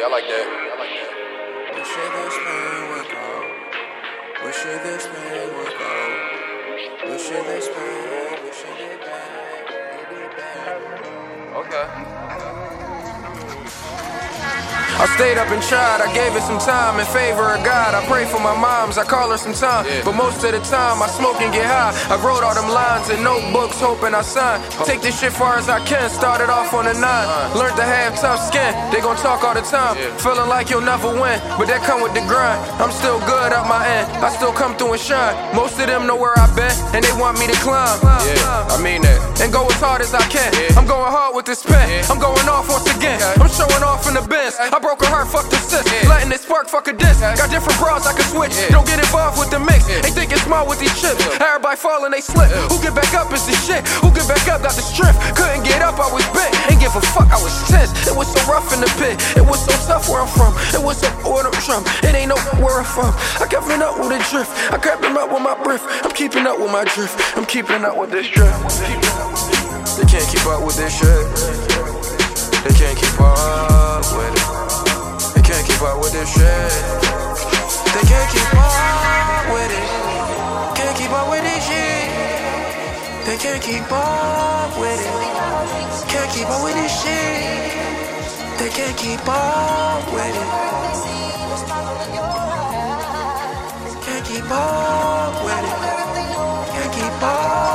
Yeah, I like that. I like that. Wish this man would go. Wish this man would go. Wish this man. Wish it it back. It it back. Okay. I stayed up and tried, I gave it some time in favor of God. I pray for my moms, I call her sometime. Yeah. But most of the time, I smoke and get high. I wrote all them lines in notebooks, hoping I sign. Oh. Take this shit far as I can, started off on a nine. Learned to have tough skin, they gon' talk all the time. Yeah. Feeling like you'll never win, but that come with the grind. I'm still good at my end, I still come through and shine. Most of them know where I've been, and they want me to climb. Yeah, I mean that. And go as hard as I can. Yeah. I'm going hard with this pen. I'm going off once again. Okay. I'm showing off in the bins. I broke a heart, fuck the sis. Yeah. Letting it spark, fuck a disc. Got different bras I can switch. Yeah. Don't get involved with the mix. Yeah. Ain't thinking small with these chips. Yeah. Everybody falling, they slip. Who get back up is the shit. Who get back up got the strength. Couldn't get up, I was bent. Ain't give a fuck, I was tense. It was so rough in the pit. It was so tough where I'm from. It was so I'm from. It ain't no where I'm from. I kept it up with a drift. I kept him up with my breath. I'm keeping up with my drift. I'm keeping up with this drift. They can't keep up with this shit. They can't keep up with it. Up with this shit. They can't keep up with it. Can't keep up with this shit. They can't keep up with it. Can't keep up with this shit. They can't keep up with it. Can't keep up with it. Can't keep up.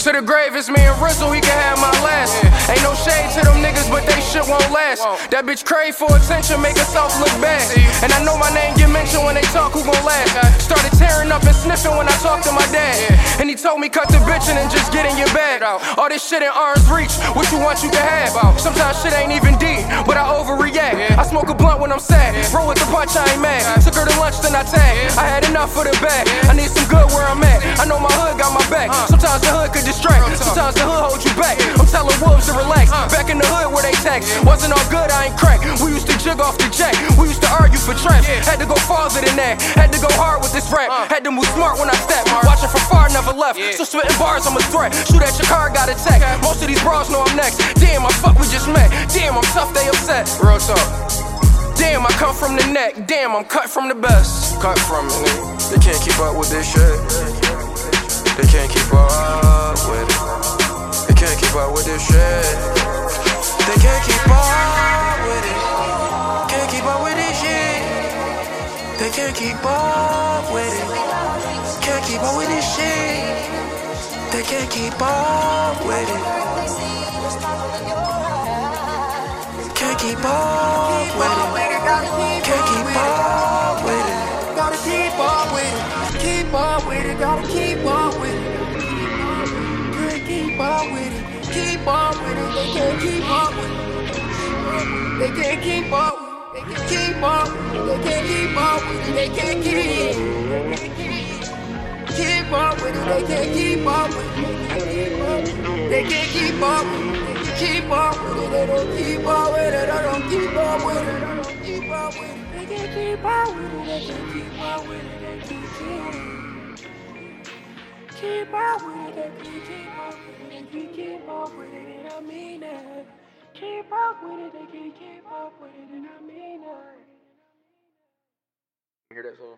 To the grave, it's me and Rizzle, he can have my last. Ain't no shade to them niggas, but they shit won't last. That bitch crave for attention, make herself look bad. And I know my name get mentioned when they talk, who gon' last? Started tearing up and sniffing when I talked to my dad. And he told me cut the bitchin' and just get in your bag. All this shit in arm's reach, what you want you can have. Sometimes shit ain't even deep, but I overreact. I smoke a blunt when I'm sad. Roll with the punch, I ain't mad. Took her to lunch, then I tag. I had enough for the bag. I need some good where I'm at. I know my got my back. Sometimes the hood could distract. Sometimes the hood hold you back. I'm telling wolves to relax. Back in the hood where they tax. Wasn't all good, I ain't crack. We used to jig off the jack. We used to argue for traps. Had to go farther than that. Had to go hard with this rap. Uh. Had to move smart when I step. Watching from far, never left. So spitting bars, I'm a threat. Shoot at your car, got attacked. Most of these bras know I'm next. Damn, I fuck, we just met. Damn, I'm tough, they upset. Real talk. Damn, I come from the neck. Damn, I'm cut from the best. Cut from it, nigga. They can't keep up with this shit. This shit. They can't keep up with it. Can't keep up with this shit. They can't keep up with it. Can't keep up with this shit. They can't keep up with it. Can't keep up with it. Can't keep up with it. Gotta keep up with it. Keep up with it. Gotta keep up with it. Can't keep up with it. Keep up with it. They can't keep up with it. They can't keep up. They can't keep up. They can't keep up with it. They can't keep. Keep up with it. They can't keep up with it. They can't keep up. Keep up with it. They don't keep up with it. I don't keep up with it. I don't keep up with it. They can't keep up with it. They can't keep up with it. Keep up with it. Can't keep up with it. Can't keep up with it. And I mean it. Keep up with it. Can't keep up with it. And I mean it. Hear that song?